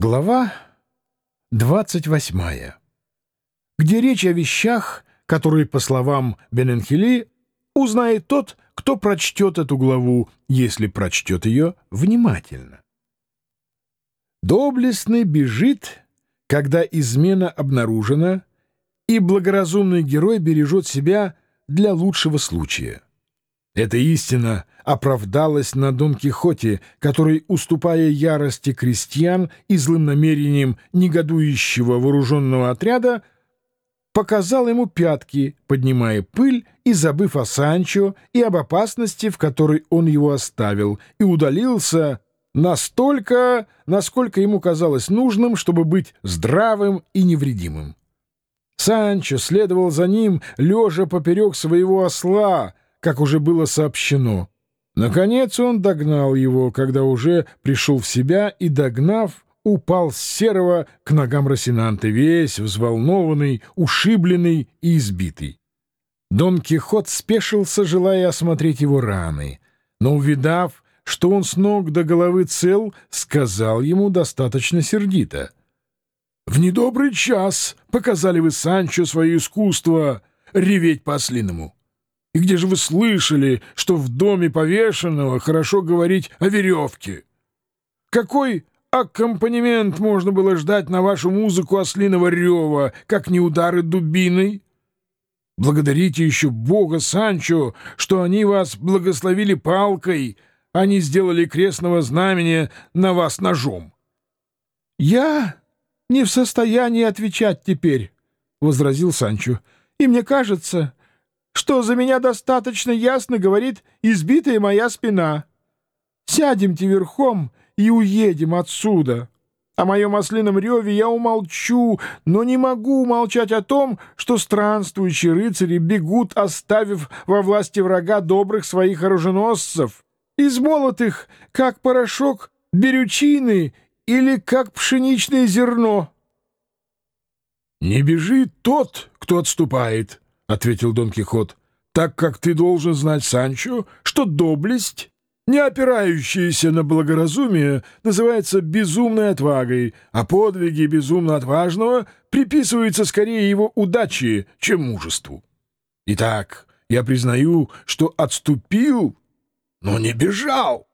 Глава 28, где речь о вещах, которые, по словам Бененхели, узнает тот, кто прочтет эту главу, если прочтет ее внимательно. Доблестный бежит, когда измена обнаружена, и благоразумный герой бережет себя для лучшего случая. Эта истина оправдалась на Дон Кихоте, который, уступая ярости крестьян и злым намерениям негодующего вооруженного отряда, показал ему пятки, поднимая пыль и забыв о Санчо и об опасности, в которой он его оставил, и удалился настолько, насколько ему казалось нужным, чтобы быть здравым и невредимым. Санчо следовал за ним, лежа поперек своего осла, как уже было сообщено. Наконец он догнал его, когда уже пришел в себя и, догнав, упал с серого к ногам Росинанты, весь взволнованный, ушибленный и избитый. Дон Кихот спешился, желая осмотреть его раны, но, увидав, что он с ног до головы цел, сказал ему достаточно сердито. «В недобрый час показали вы Санчо свое искусство реветь по-ослиному. И где же вы слышали, что в доме повешенного хорошо говорить о веревке? Какой аккомпанемент можно было ждать на вашу музыку ослиного рева, как не удары дубиной? Благодарите еще Бога, Санчо, что они вас благословили палкой, а не сделали крестного знамения на вас ножом. — Я не в состоянии отвечать теперь, — возразил Санчо, — и мне кажется что за меня достаточно ясно говорит избитая моя спина. Сядемте верхом и уедем отсюда. О моем ослином реве я умолчу, но не могу умолчать о том, что странствующие рыцари бегут, оставив во власти врага добрых своих оруженосцев, измолотых, как порошок берючины или как пшеничное зерно. — Не бежит тот, кто отступает, — ответил Дон Кихот, — так как ты должен знать, Санчо, что доблесть, не опирающаяся на благоразумие, называется безумной отвагой, а подвиги безумно отважного приписываются скорее его удаче, чем мужеству. Итак, я признаю, что отступил, но не бежал.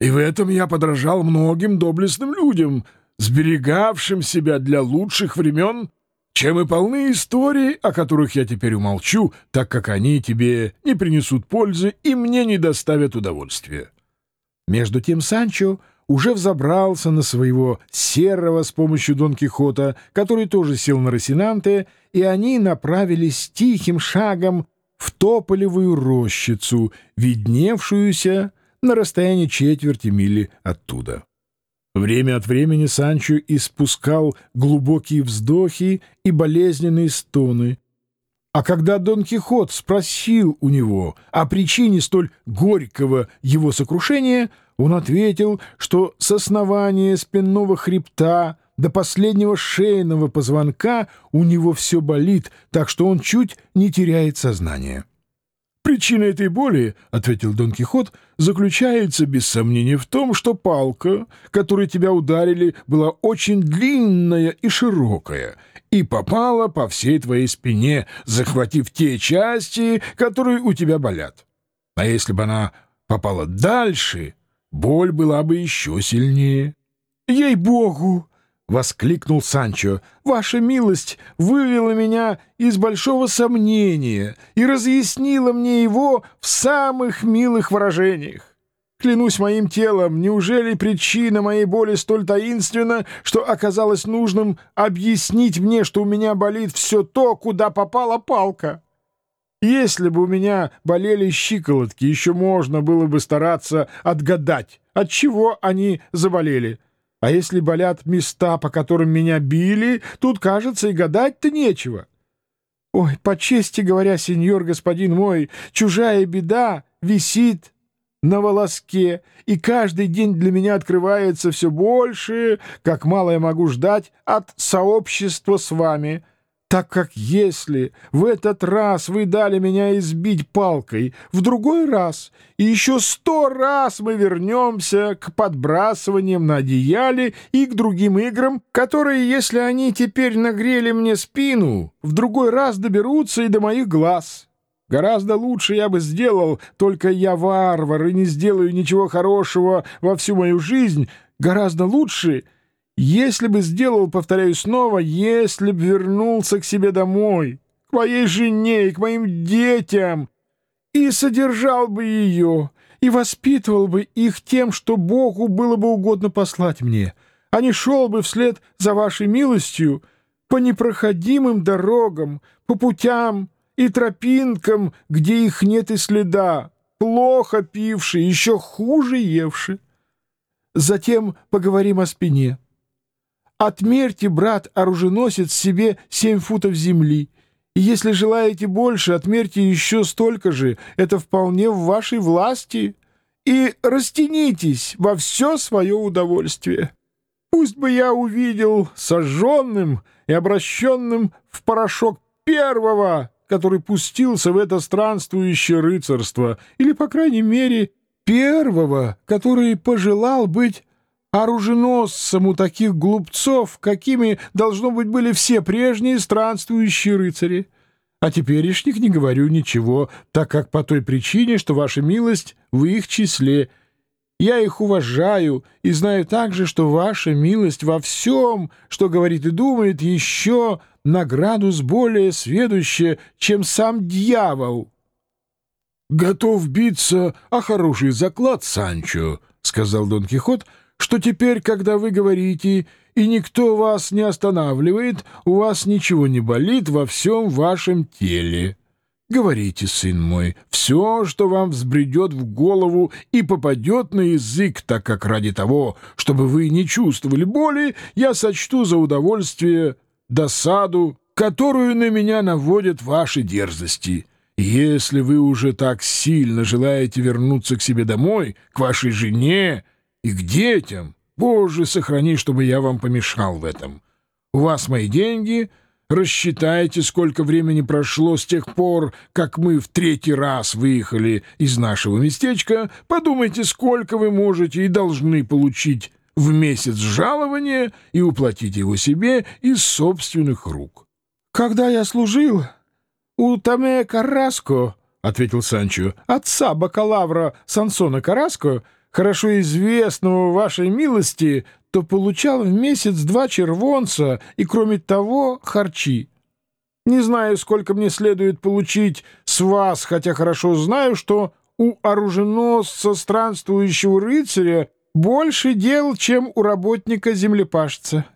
И в этом я подражал многим доблестным людям, сберегавшим себя для лучших времен чем и полны истории, о которых я теперь умолчу, так как они тебе не принесут пользы и мне не доставят удовольствия. Между тем Санчо уже взобрался на своего серого с помощью Дон Кихота, который тоже сел на Росинанте, и они направились тихим шагом в тополевую рощицу, видневшуюся на расстоянии четверти мили оттуда. Время от времени Санчо испускал глубокие вздохи и болезненные стоны. А когда Дон Кихот спросил у него о причине столь горького его сокрушения, он ответил, что с основания спинного хребта до последнего шейного позвонка у него все болит, так что он чуть не теряет сознание. «Причина этой боли, — ответил Дон Кихот, — заключается, без сомнения, в том, что палка, которой тебя ударили, была очень длинная и широкая, и попала по всей твоей спине, захватив те части, которые у тебя болят. А если бы она попала дальше, боль была бы еще сильнее. Ей-богу! — воскликнул Санчо. «Ваша милость вывела меня из большого сомнения и разъяснила мне его в самых милых выражениях. Клянусь моим телом, неужели причина моей боли столь таинственна, что оказалось нужным объяснить мне, что у меня болит все то, куда попала палка? Если бы у меня болели щиколотки, еще можно было бы стараться отгадать, от чего они заболели». А если болят места, по которым меня били, тут, кажется, и гадать-то нечего. Ой, по чести говоря, сеньор господин мой, чужая беда висит на волоске, и каждый день для меня открывается все больше, как мало я могу ждать от сообщества с вами. Так как если в этот раз вы дали меня избить палкой, в другой раз и еще сто раз мы вернемся к подбрасываниям на одеяле и к другим играм, которые, если они теперь нагрели мне спину, в другой раз доберутся и до моих глаз. Гораздо лучше я бы сделал, только я варвар и не сделаю ничего хорошего во всю мою жизнь, гораздо лучше — если бы сделал, повторяю снова, если бы вернулся к себе домой, к моей жене и к моим детям, и содержал бы ее, и воспитывал бы их тем, что Богу было бы угодно послать мне, а не шел бы вслед за вашей милостью по непроходимым дорогам, по путям и тропинкам, где их нет и следа, плохо пивший, еще хуже евший. Затем поговорим о спине. Отмерьте, брат, оруженосец себе семь футов земли. И если желаете больше, отмерьте еще столько же. Это вполне в вашей власти. И растянитесь во все свое удовольствие. Пусть бы я увидел сожженным и обращенным в порошок первого, который пустился в это странствующее рыцарство, или, по крайней мере, первого, который пожелал быть оруженосцем у таких глупцов, какими, должно быть, были все прежние странствующие рыцари. А теперешних не говорю ничего, так как по той причине, что ваша милость в их числе. Я их уважаю и знаю также, что ваша милость во всем, что говорит и думает, еще на градус более сведущая, чем сам дьявол. — Готов биться о хороший заклад, Санчо, — сказал Дон Кихот, — что теперь, когда вы говорите, и никто вас не останавливает, у вас ничего не болит во всем вашем теле. Говорите, сын мой, все, что вам взбредет в голову и попадет на язык, так как ради того, чтобы вы не чувствовали боли, я сочту за удовольствие досаду, которую на меня наводят ваши дерзости. Если вы уже так сильно желаете вернуться к себе домой, к вашей жене, и к детям. Боже, сохрани, чтобы я вам помешал в этом. У вас мои деньги, рассчитайте, сколько времени прошло с тех пор, как мы в третий раз выехали из нашего местечка, подумайте, сколько вы можете и должны получить в месяц жалования и уплатить его себе из собственных рук. — Когда я служил у Томе Караско, — ответил Санчо, — отца бакалавра Сансона Караско, — хорошо известного вашей милости, то получал в месяц два червонца и, кроме того, харчи. Не знаю, сколько мне следует получить с вас, хотя хорошо знаю, что у оруженосца странствующего рыцаря больше дел, чем у работника землепашца.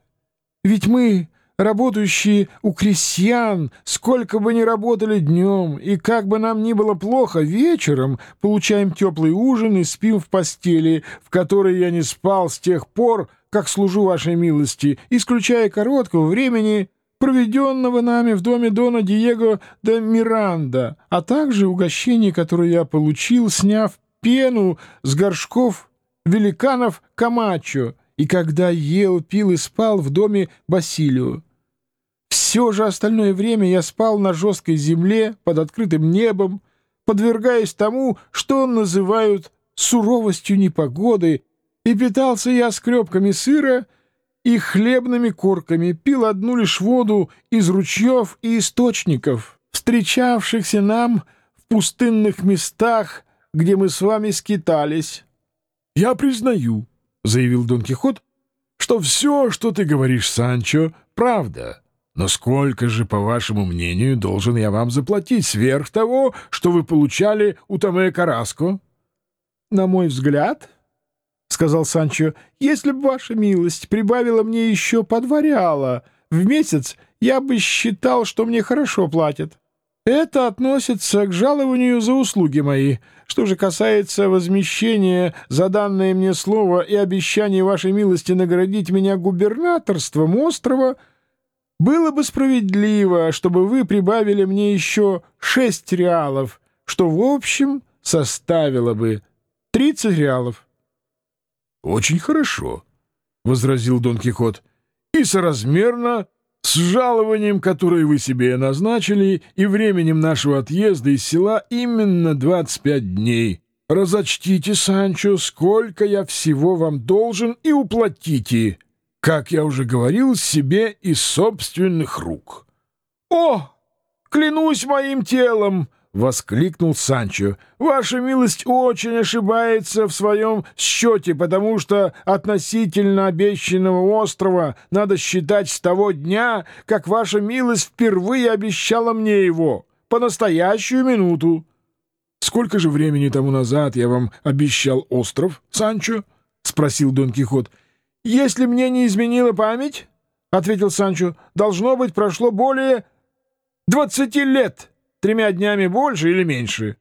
Ведь мы работающие у крестьян, сколько бы ни работали днем, и как бы нам ни было плохо, вечером получаем теплый ужин и спим в постели, в которой я не спал с тех пор, как служу вашей милости, исключая короткого времени, проведенного нами в доме Дона Диего де Миранда, а также угощение, которое я получил, сняв пену с горшков великанов Камачо, и когда ел, пил и спал в доме Басилио. Все же остальное время я спал на жесткой земле под открытым небом, подвергаясь тому, что называют суровостью непогоды, и питался я скребками сыра и хлебными корками, пил одну лишь воду из ручьев и источников, встречавшихся нам в пустынных местах, где мы с вами скитались. — Я признаю, — заявил Дон Кихот, — что все, что ты говоришь, Санчо, правда. Но сколько же, по вашему мнению, должен я вам заплатить сверх того, что вы получали у Томе Караско? — На мой взгляд, — сказал Санчо, — если бы ваша милость прибавила мне еще подворяла в месяц, я бы считал, что мне хорошо платят. Это относится к жалованию за услуги мои. Что же касается возмещения за данное мне слово и обещания вашей милости наградить меня губернаторством острова, было бы справедливо, чтобы вы прибавили мне еще шесть реалов, что в общем составило бы тридцать реалов. — Очень хорошо, — возразил Дон Кихот, — и соразмерно С жалованием, которое вы себе назначили, и временем нашего отъезда из села именно 25 дней. Разочтите, Санчо, сколько я всего вам должен, и уплатите, как я уже говорил, себе из собственных рук. — О, клянусь моим телом! —— воскликнул Санчо. «Ваша милость очень ошибается в своем счете, потому что относительно обещанного острова надо считать с того дня, как ваша милость впервые обещала мне его, по настоящую минуту». «Сколько же времени тому назад я вам обещал остров, Санчо?» — спросил Дон Кихот. «Если мне не изменила память, — ответил Санчо, — должно быть, прошло более двадцати лет» тремя днями больше или меньше.